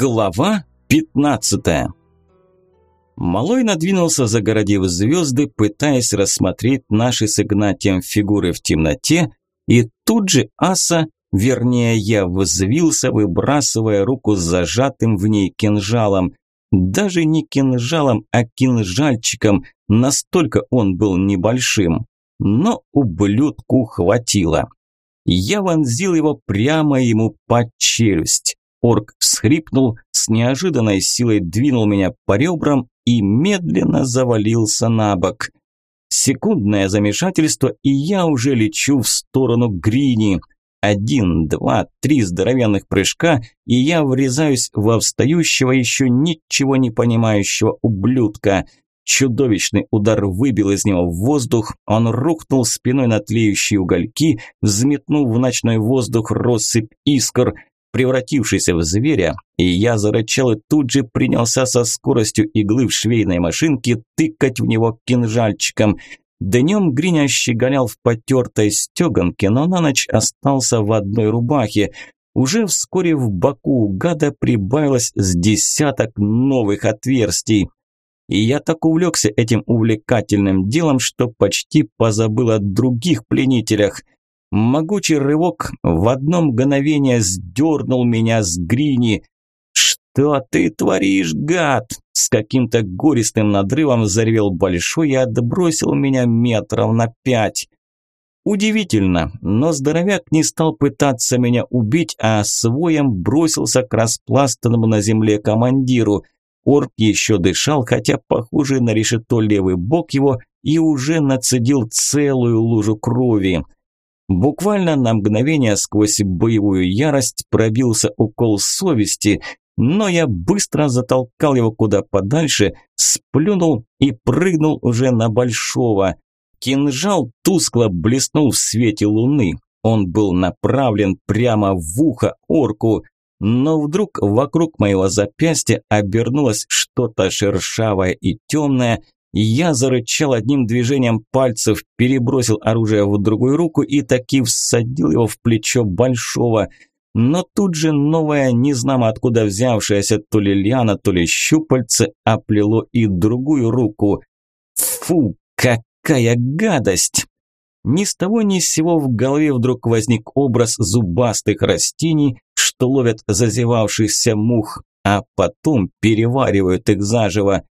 Глава 15 Малой надвинулся, загородив звезды, пытаясь рассмотреть наши с Игнатием фигуры в темноте, и тут же Аса, вернее я, взвился, выбрасывая руку с зажатым в ней кинжалом. Даже не кинжалом, а кинжальчиком, настолько он был небольшим. Но ублюдку хватило. Я вонзил его прямо ему под челюсть. Орк всхрипнул, с неожиданной силой двинул меня по ребрам и медленно завалился на бок. Секундное замешательство, и я уже лечу в сторону Грини. Один, два, три здоровенных прыжка, и я врезаюсь во встающего еще ничего не понимающего ублюдка. Чудовищный удар выбил из него воздух, он рухнул спиной на тлеющие угольки, взметнув в ночной воздух россыпь искр – превратившийся в зверя, и я зарычал и тут же принялся со скоростью иглы в швейной машинке тыкать в него кинжальчиком. Днем Гриня щеголял в потертой стеганке, но на ночь остался в одной рубахе. Уже вскоре в боку у гада прибавилось с десяток новых отверстий. И я так увлекся этим увлекательным делом, что почти позабыл о других пленителях – Могучий рывок в одно мгновение сдернул меня с грини. «Что ты творишь, гад?» С каким-то гористым надрывом заревел большой и отбросил меня метров на пять. Удивительно, но здоровяк не стал пытаться меня убить, а своем бросился к распластанному на земле командиру. Орк еще дышал, хотя похожий на решето левый бок его и уже нацедил целую лужу крови. Буквально на мгновение сквозь боевую ярость пробился укол совести, но я быстро затолкал его куда подальше, сплюнул и прыгнул уже на большого. Кинжал тускло блеснул в свете луны. Он был направлен прямо в ухо орку, но вдруг вокруг моего запястья обернулось что-то шершавое и темное, я зарычал одним движением пальцев, перебросил оружие в другую руку и таки всадил его в плечо большого. Но тут же новое, незнамо откуда взявшееся то ли лиана, то ли щупальце, оплело и другую руку. Фу, какая гадость! Ни с того ни с сего в голове вдруг возник образ зубастых растений, что ловят зазевавшихся мух, а потом переваривают их заживо.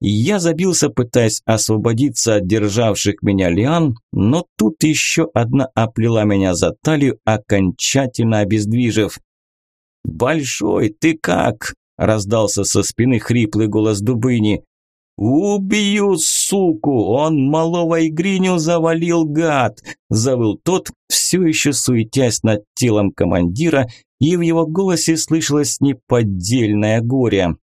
Я забился, пытаясь освободиться от державших меня лиан, но тут еще одна оплела меня за талию, окончательно обездвижив. «Большой, ты как?» – раздался со спины хриплый голос Дубыни. «Убью, суку! Он малого игриню завалил, гад!» – завыл тот, все еще суетясь над телом командира, и в его голосе слышалось неподдельное горе.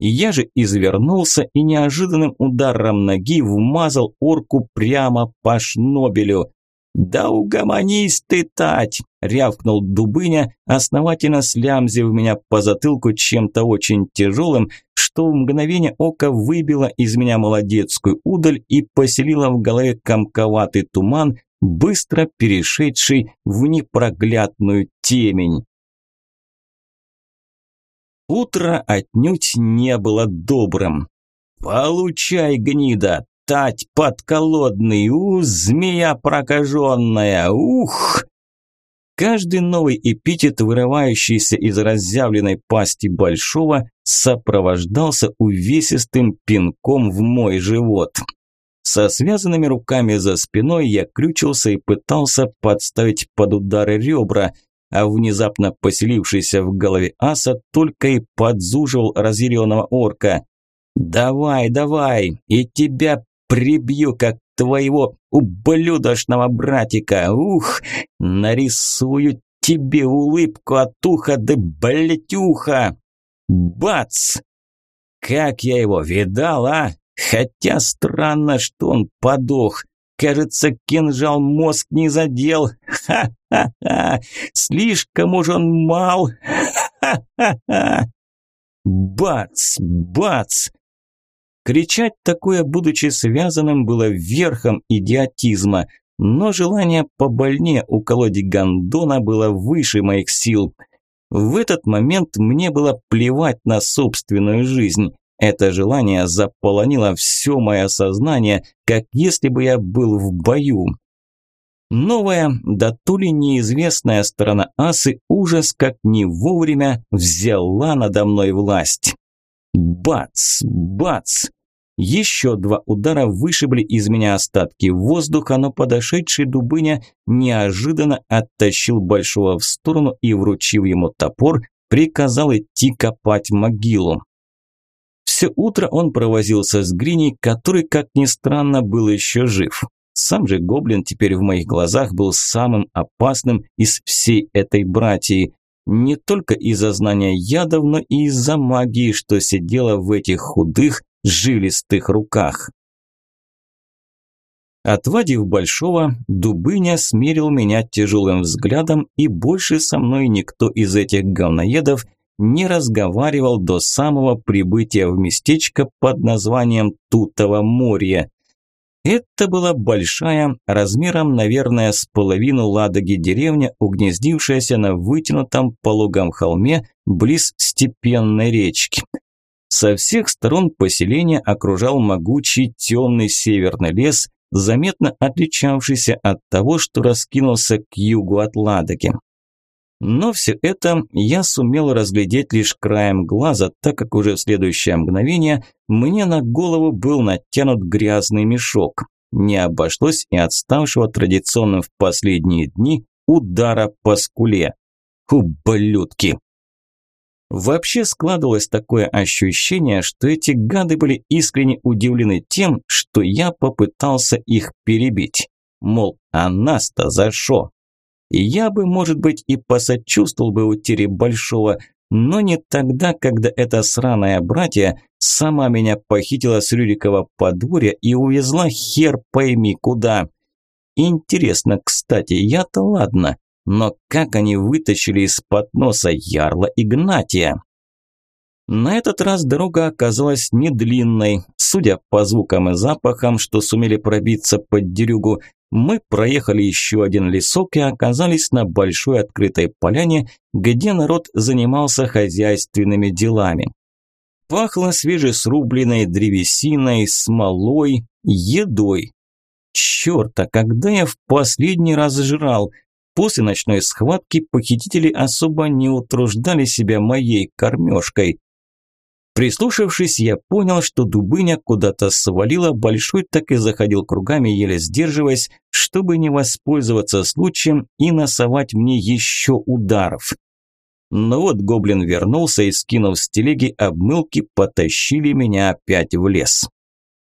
Я же извернулся и неожиданным ударом ноги вмазал орку прямо по шнобелю. «Да угомонись ты, Тать!» – рявкнул Дубыня, основательно слямзив меня по затылку чем-то очень тяжелым, что в мгновение ока выбило из меня молодецкую удаль и поселило в голове комковатый туман, быстро перешедший в непроглядную темень. Утро отнюдь не было добрым. «Получай, гнида! Тать подколодный! У, змея прокаженная! Ух!» Каждый новый эпитет, вырывающийся из разъявленной пасти большого, сопровождался увесистым пинком в мой живот. Со связанными руками за спиной я крючился и пытался подставить под удары ребра, а внезапно поселившийся в голове аса только и подзуживал разъяренного орка. «Давай, давай, и тебя прибью, как твоего ублюдочного братика! Ух, нарисую тебе улыбку от уха до блетюха! Бац! Как я его видал, а? Хотя странно, что он подох. Кажется, кинжал мозг не задел. Ха-ха-ха! Слишком уж он мал. Ха-ха-ха! Бац! Бац! Кричать такое, будучи связанным, было верхом идиотизма, но желание побольнее уколоть гондона было выше моих сил. В этот момент мне было плевать на собственную жизнь. Это желание заполонило все мое сознание, как если бы я был в бою. Новая, да то ли неизвестная сторона асы ужас как не вовремя взяла надо мной власть. Бац, бац! Еще два удара вышибли из меня остатки воздуха, но подошедший Дубыня неожиданно оттащил Большого в сторону и, вручив ему топор, приказал идти копать могилу. Все утро он провозился с Гриней, который, как ни странно, был еще жив. Сам же гоблин теперь в моих глазах был самым опасным из всей этой братьи. Не только из-за знания ядов, но и из-за магии, что сидела в этих худых, жилистых руках. Отвадив Большого, Дубыня смерил меня тяжелым взглядом, и больше со мной никто из этих говноедов не разговаривал до самого прибытия в местечко под названием Тутово море. Это была большая, размером, наверное, с половину Ладоги деревня, угнездившаяся на вытянутом пологом холме близ степенной речки. Со всех сторон поселение окружал могучий темный северный лес, заметно отличавшийся от того, что раскинулся к югу от Ладоги. Но все это я сумел разглядеть лишь краем глаза, так как уже в следующее мгновение мне на голову был натянут грязный мешок. Не обошлось и отставшего традиционным в последние дни удара по скуле. Ублюдки! Вообще складывалось такое ощущение, что эти гады были искренне удивлены тем, что я попытался их перебить. Мол, а нас-то за шо? Я бы, может быть, и посочувствовал бы утере Большого, но не тогда, когда эта сраная братья сама меня похитила с Рюрикова подворья и увезла хер пойми куда. Интересно, кстати, я-то ладно, но как они вытащили из-под носа ярла Игнатия? На этот раз дорога оказалась не длинной. Судя по звукам и запахам, что сумели пробиться под дерюгу, мы проехали еще один лесок и оказались на большой открытой поляне, где народ занимался хозяйственными делами. Пахло свежесрубленной древесиной, смолой, едой. Черт, а когда я в последний раз жрал – После ночной схватки похитители особо не утруждали себя моей кормежкой. Прислушавшись, я понял, что Дубыня куда-то свалила, Большой так и заходил кругами, еле сдерживаясь, чтобы не воспользоваться случаем и насовать мне еще ударов. Но вот гоблин вернулся и, скинув с телеги обмылки, потащили меня опять в лес.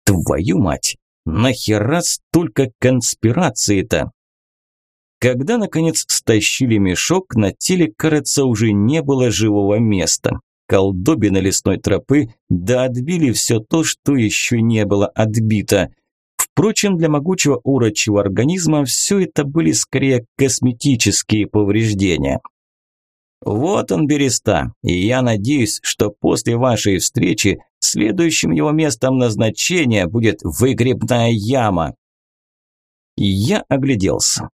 Твою мать, нахера столько конспирации-то? Когда, наконец, стащили мешок, на теле, кажется, уже не было живого места. Колдобины лесной тропы да отбили все то, что еще не было отбито. Впрочем, для могучего урочего организма все это были скорее косметические повреждения. Вот он, Береста, и я надеюсь, что после вашей встречи следующим его местом назначения будет выгребная яма. Я огляделся.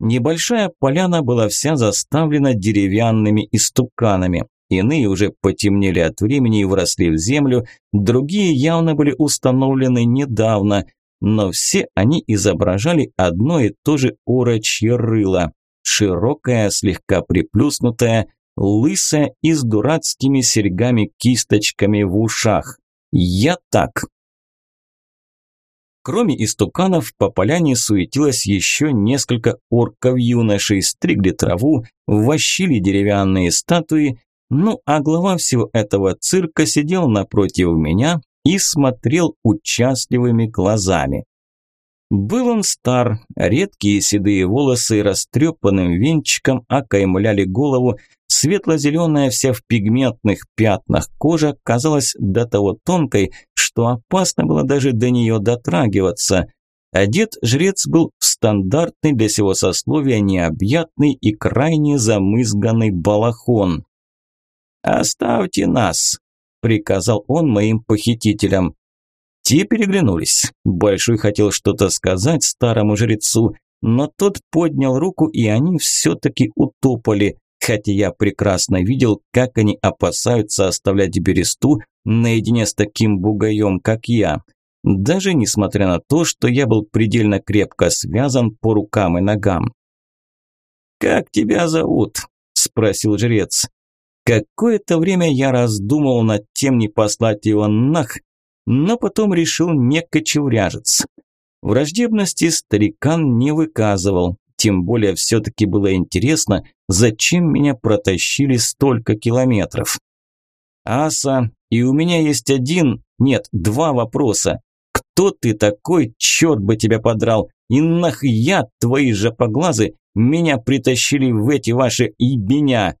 Небольшая поляна была вся заставлена деревянными истуканами. Иные уже потемнели от времени и вросли в землю, другие явно были установлены недавно, но все они изображали одно и то же орочье рыло. Широкое, слегка приплюснутое, лысое и с дурацкими серьгами-кисточками в ушах. Я так. Кроме истуканов, по поляне суетилось еще несколько орков-юношей, стригли траву, вощили деревянные статуи, ну а глава всего этого цирка сидел напротив меня и смотрел участливыми глазами. Был он стар, редкие седые волосы растрепанным венчиком окаймляли голову, светло-зеленая вся в пигментных пятнах кожа казалась до того тонкой, что опасно было даже до нее дотрагиваться. Одет жрец был в стандартный для сего сословия необъятный и крайне замызганный балахон. «Оставьте нас», – приказал он моим похитителям. Те переглянулись. Большой хотел что-то сказать старому жрецу, но тот поднял руку, и они все-таки утопали, хотя я прекрасно видел, как они опасаются оставлять бересту наедине с таким бугаем, как я. Даже несмотря на то, что я был предельно крепко связан по рукам и ногам. «Как тебя зовут?» – спросил жрец. Какое-то время я раздумывал над тем, не послать его нах, но потом решил не кочевряжиться. Враждебности старикан не выказывал, тем более все-таки было интересно, зачем меня протащили столько километров. Аса, и у меня есть один, нет, два вопроса. Кто ты такой, черт бы тебя подрал, и нахуя твои же поглазы меня притащили в эти ваши ебеня?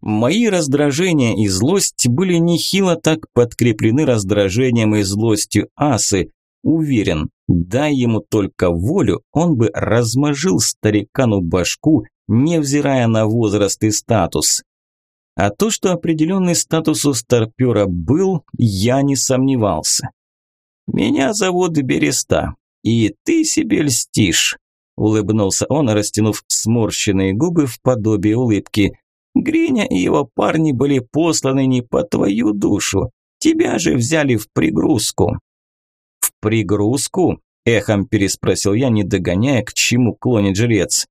Мои раздражения и злость были нехило так подкреплены раздражением и злостью Асы, Уверен, дай ему только волю, он бы размажил старикану башку, невзирая на возраст и статус. А то, что определенный статус у старпера был, я не сомневался. «Меня зовут Береста, и ты себе льстишь», – улыбнулся он, растянув сморщенные губы в подобие улыбки. «Гриня и его парни были посланы не по твою душу, тебя же взяли в пригрузку». «В пригрузку?» – эхом переспросил я, не догоняя, к чему клонит жрец.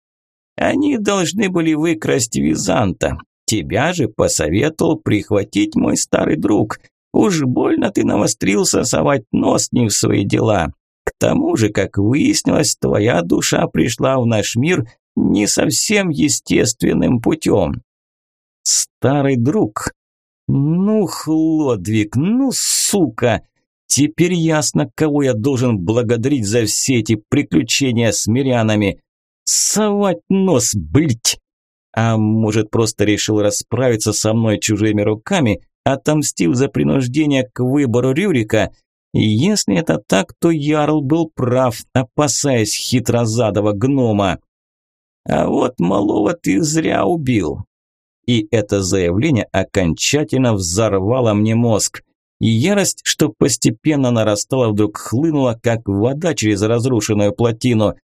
«Они должны были выкрасть Византа. Тебя же посоветовал прихватить мой старый друг. Уж больно ты навострился совать нос не в свои дела. К тому же, как выяснилось, твоя душа пришла в наш мир не совсем естественным путем». «Старый друг?» «Ну, Хлодвиг, ну, сука!» Теперь ясно, кого я должен благодарить за все эти приключения с мирянами. Совать нос, блять! А может, просто решил расправиться со мной чужими руками, отомстив за принуждение к выбору Рюрика? Если это так, то Ярл был прав, опасаясь хитрозадого гнома. А вот малого ты зря убил. И это заявление окончательно взорвало мне мозг и ярость, что постепенно нарастала, вдруг хлынула, как вода через разрушенную плотину.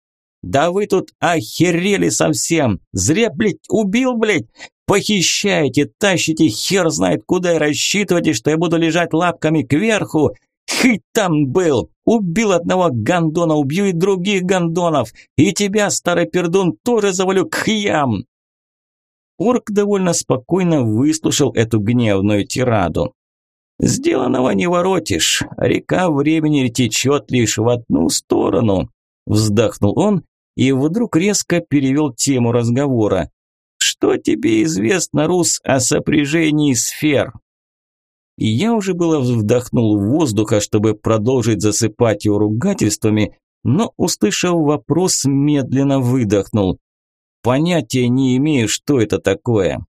«Да вы тут охерели совсем! Зря, блядь, убил, блядь! Похищаете, тащите, хер знает куда и рассчитываете, что я буду лежать лапками кверху! Хыть там был! Убил одного гондона, убью и других гондонов! И тебя, старый пердун, тоже завалю к хьям!» Орк довольно спокойно выслушал эту гневную тираду. Сделанного не воротишь, река времени течет лишь в одну сторону. Вздохнул он и вдруг резко перевел тему разговора. Что тебе известно, Рус, о сопряжении сфер? И я уже было вдохнул воздуха, чтобы продолжить засыпать его ругательствами, но, услышав вопрос, медленно выдохнул. Понятия не имею, что это такое.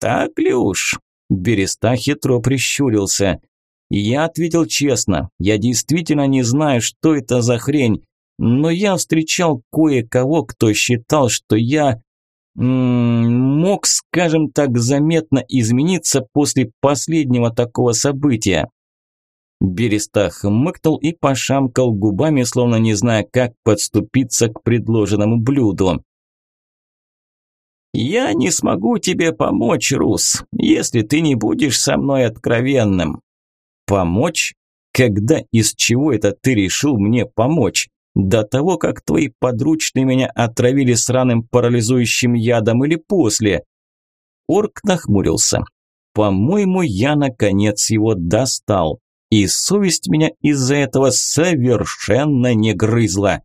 Так ли уж? Береста хитро прищурился. Я ответил честно, я действительно не знаю, что это за хрень, но я встречал кое-кого, кто считал, что я мог, скажем так, заметно измениться после последнего такого события. Береста хмыкнул и пошамкал губами, словно не зная, как подступиться к предложенному блюду. «Я не смогу тебе помочь, Рус, если ты не будешь со мной откровенным». «Помочь? Когда из чего это ты решил мне помочь? До того, как твои подручные меня отравили сраным парализующим ядом или после?» Орк нахмурился. «По-моему, я наконец его достал, и совесть меня из-за этого совершенно не грызла».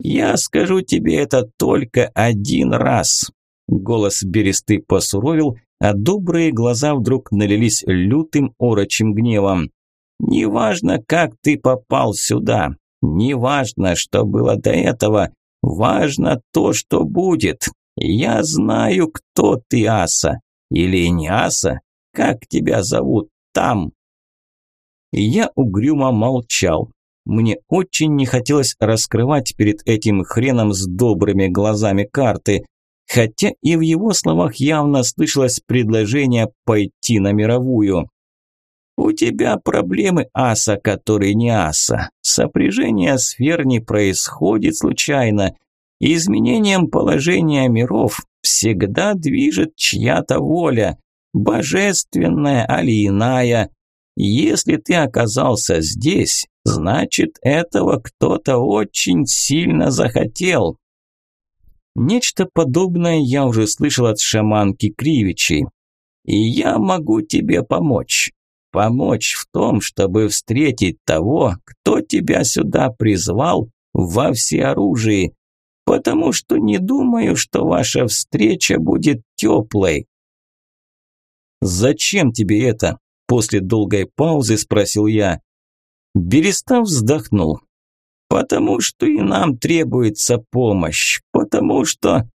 «Я скажу тебе это только один раз. Голос бересты посуровил, а добрые глаза вдруг налились лютым орочим гневом. «Неважно, как ты попал сюда, неважно, что было до этого, важно то, что будет. Я знаю, кто ты, Аса. Или не Аса, как тебя зовут там?» Я угрюмо молчал. Мне очень не хотелось раскрывать перед этим хреном с добрыми глазами карты, хотя и в его словах явно слышалось предложение пойти на мировую. «У тебя проблемы, аса, который не аса. Сопряжение сфер не происходит случайно. Изменением положения миров всегда движет чья-то воля, божественная али иная. Если ты оказался здесь, значит, этого кто-то очень сильно захотел. Нечто подобное я уже слышал от шаманки Кривичей. И я могу тебе помочь. Помочь в том, чтобы встретить того, кто тебя сюда призвал во всеоружии, потому что не думаю, что ваша встреча будет теплой. «Зачем тебе это?» – после долгой паузы спросил я. Берестав вздохнул. «Потому что и нам требуется помощь, потому что...»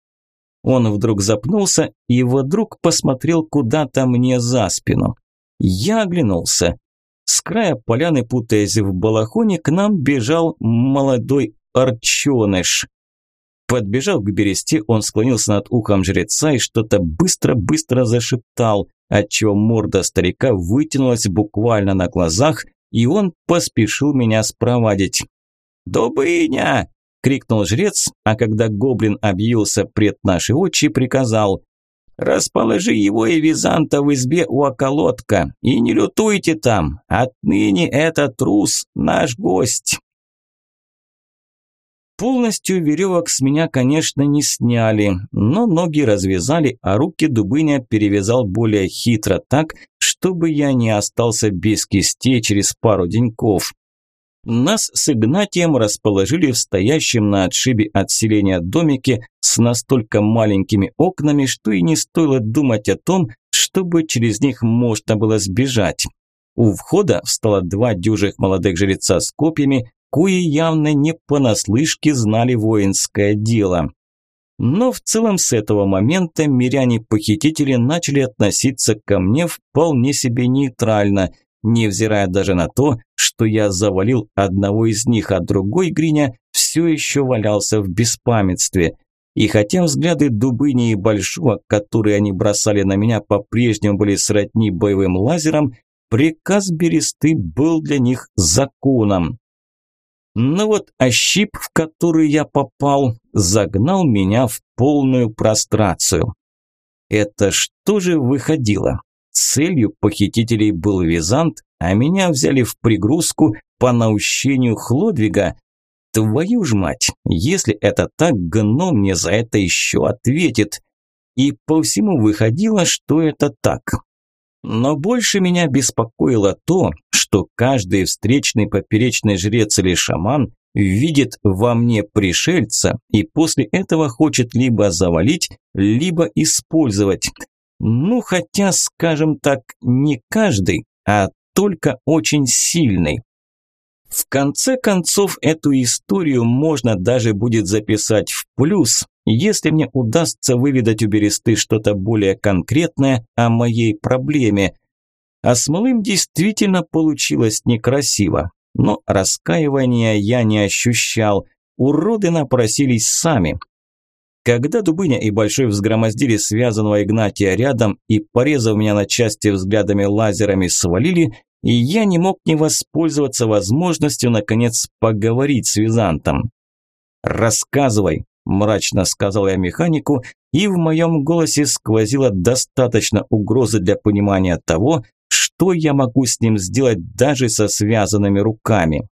Он вдруг запнулся и его друг посмотрел куда-то мне за спину. Я оглянулся. С края поляны, путаясь в балахоне, к нам бежал молодой арченыш. Подбежав к бересте, он склонился над ухом жреца и что-то быстро-быстро зашептал, отчего морда старика вытянулась буквально на глазах, и он поспешил меня спровадить. «Добыня!» – крикнул жрец, а когда гоблин объявился пред наши очи, приказал «Расположи его и Византа в избе у околотка, и не лютуйте там, отныне этот трус наш гость». Полностью веревок с меня, конечно, не сняли, но ноги развязали, а руки Дубыня перевязал более хитро так, чтобы я не остался без кистей через пару деньков. Нас с Игнатием расположили в стоящем на отшибе от селения домике с настолько маленькими окнами, что и не стоило думать о том, чтобы через них можно было сбежать. У входа встало два дюжих молодых жреца с копьями, кои явно не понаслышке знали воинское дело. Но в целом с этого момента миряне-похитители начали относиться ко мне вполне себе нейтрально – невзирая даже на то, что я завалил одного из них, а другой Гриня все еще валялся в беспамятстве. И хотя взгляды Дубыни и Большого, которые они бросали на меня, по-прежнему были сродни боевым лазерам, приказ Бересты был для них законом. Но вот ощип, в который я попал, загнал меня в полную прострацию. Это что же выходило? Целью похитителей был Визант, а меня взяли в пригрузку по наущению Хлодвига. Твою ж мать, если это так, гном мне за это еще ответит. И по всему выходило, что это так. Но больше меня беспокоило то, что каждый встречный поперечный жрец или шаман видит во мне пришельца и после этого хочет либо завалить, либо использовать. Ну, хотя, скажем так, не каждый, а только очень сильный. В конце концов, эту историю можно даже будет записать в плюс, если мне удастся выведать у Бересты что-то более конкретное о моей проблеме. А с малым действительно получилось некрасиво, но раскаивания я не ощущал. Уроды напросились сами, когда Дубыня и Большой взгромоздили связанного Игнатия рядом и, порезав меня на части взглядами лазерами, свалили, и я не мог не воспользоваться возможностью, наконец, поговорить с Византом. «Рассказывай», – мрачно сказал я механику, и в моем голосе сквозило достаточно угрозы для понимания того, что я могу с ним сделать даже со связанными руками.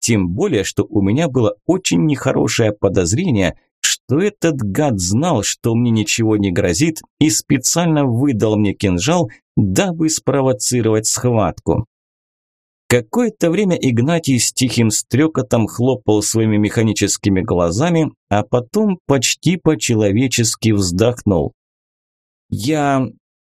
Тем более, что у меня было очень нехорошее подозрение – что этот гад знал, что мне ничего не грозит и специально выдал мне кинжал, дабы спровоцировать схватку. Какое-то время Игнатий с тихим стрекотом хлопал своими механическими глазами, а потом почти по-человечески вздохнул. «Я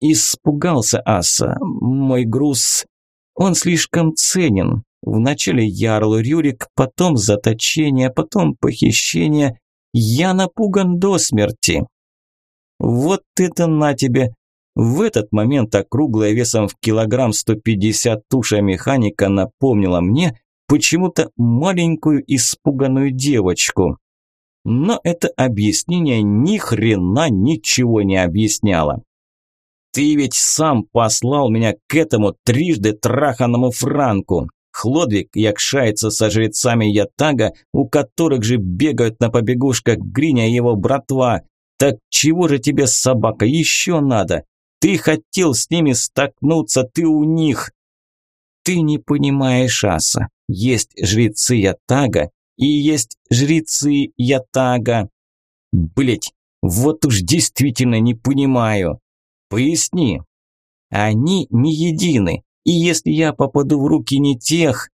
испугался, Аса. Мой груз, он слишком ценен. Вначале ярл Рюрик, потом заточение, потом похищение, я напуган до смерти. Вот это на тебе. В этот момент округлая весом в килограмм 150 туша механика напомнила мне почему-то маленькую испуганную девочку. Но это объяснение ни хрена ничего не объясняло. Ты ведь сам послал меня к этому трижды траханному Франку. Хлодвиг якшается со жрецами Ятага, у которых же бегают на побегушках Гриня и его братва. Так чего же тебе, собака, еще надо? Ты хотел с ними столкнуться, ты у них. Ты не понимаешь, Аса. Есть жрецы Ятага и есть жрецы Ятага. Блять, вот уж действительно не понимаю. Поясни. Они не едины, и если я попаду в руки не тех...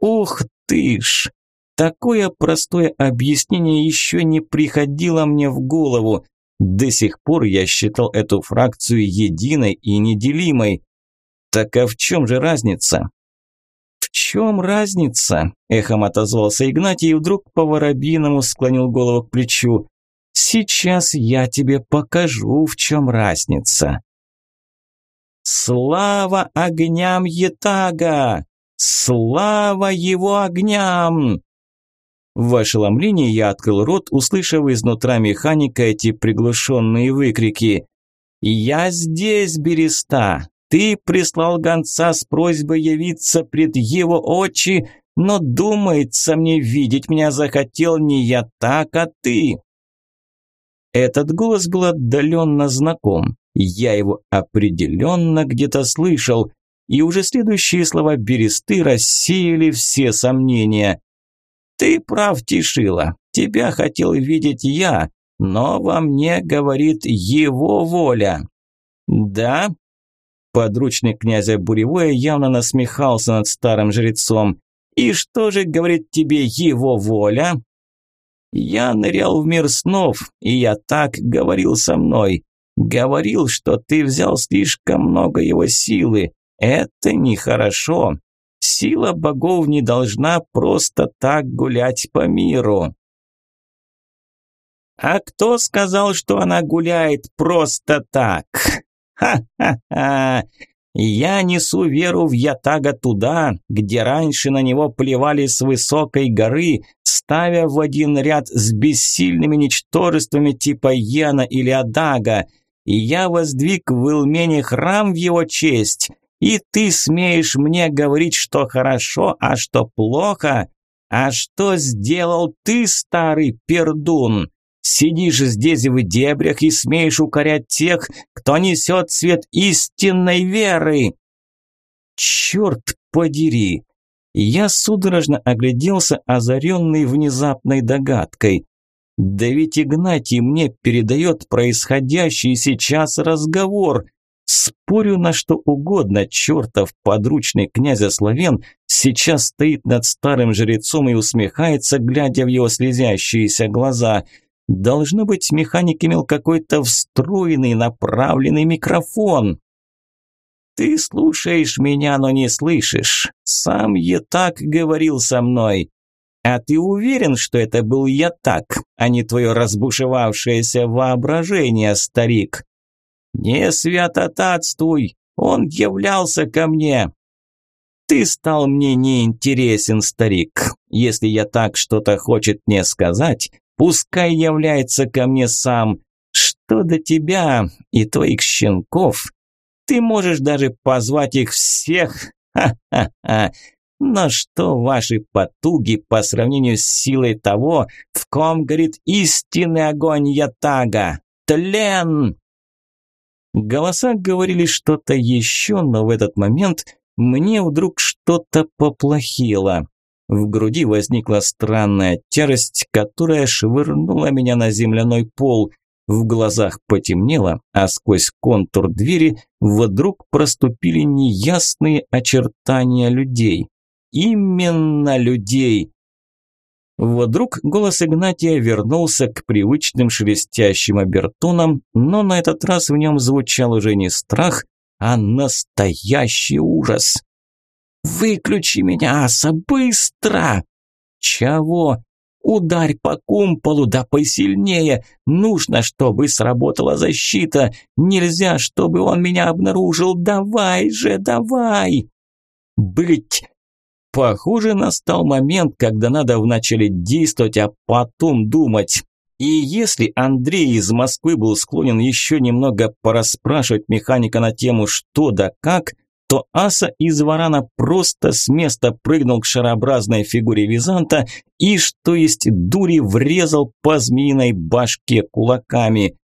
Ух ты ж! Такое простое объяснение еще не приходило мне в голову. До сих пор я считал эту фракцию единой и неделимой. Так а в чем же разница? В чем разница? Эхом отозвался Игнатий и вдруг по воробьиному склонил голову к плечу. Сейчас я тебе покажу, в чем разница. Слава огням Етага! Слава его огням! В ошеломлении я открыл рот, услышав изнутра механика эти приглушенные выкрики. «Я здесь, Береста! Ты прислал гонца с просьбой явиться пред его очи, но, думается мне, видеть меня захотел не я так, а ты!» Этот голос был отдаленно знаком. Я его определенно где-то слышал, и уже следующие слова Бересты рассеяли все сомнения. «Ты прав, Тишила, тебя хотел видеть я, но во мне говорит его воля». «Да?» Подручный князя Буревое явно насмехался над старым жрецом. «И что же говорит тебе его воля?» Я нырял в мир снов, и я так говорил со мной. Говорил, что ты взял слишком много его силы. Это нехорошо. Сила богов не должна просто так гулять по миру. А кто сказал, что она гуляет просто так? Ха-ха-ха! Я несу веру в Ятага туда, где раньше на него плевали с высокой горы, ставя в один ряд с бессильными ничтожествами типа Яна или Адага. И я воздвиг в Илмене храм в его честь. И ты смеешь мне говорить, что хорошо, а что плохо? А что сделал ты, старый пердун? Сидишь здесь в дебрях и смеешь укорять тех, кто несет свет истинной веры. Черт подери! Я судорожно огляделся, озаренный внезапной догадкой. Да ведь Игнатий мне передает происходящий сейчас разговор. Спорю на что угодно, чертов подручный князя Славен сейчас стоит над старым жрецом и усмехается, глядя в его слезящиеся глаза – Должно быть, механик имел какой-то встроенный направленный микрофон. Ты слушаешь меня, но не слышишь. Сам я так говорил со мной. А ты уверен, что это был я так, а не твое разбушевавшееся воображение, старик? Не святотатствуй, он являлся ко мне. Ты стал мне неинтересен, старик. Если я так что-то хочет мне сказать, Пускай является ко мне сам. Что до тебя и твоих щенков? Ты можешь даже позвать их всех. Ха-ха-ха. Но что ваши потуги по сравнению с силой того, в ком горит истинный огонь Ятага? Тлен! Голоса говорили что-то еще, но в этот момент мне вдруг что-то поплохело. В груди возникла странная тяжесть, которая швырнула меня на земляной пол. В глазах потемнело, а сквозь контур двери вдруг проступили неясные очертания людей. Именно людей. Вдруг голос Игнатия вернулся к привычным шелестящим обертонам, но на этот раз в нем звучал уже не страх, а настоящий ужас. «Выключи меня, Аса, быстро!» «Чего?» «Ударь по кумполу, да посильнее! Нужно, чтобы сработала защита! Нельзя, чтобы он меня обнаружил! Давай же, давай!» «Быть!» Похоже, настал момент, когда надо вначале действовать, а потом думать. И если Андрей из Москвы был склонен еще немного порасспрашивать механика на тему «что да как», что аса из варана просто с места прыгнул к шарообразной фигуре Византа и, что есть дури, врезал по змеиной башке кулаками.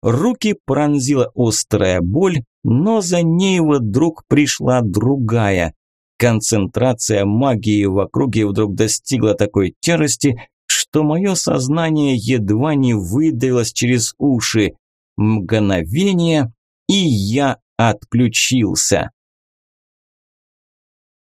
Руки пронзила острая боль, но за ней вдруг пришла другая. Концентрация магии в округе вдруг достигла такой тяжести, что мое сознание едва не выдавилось через уши. Мгновение, и я отключился.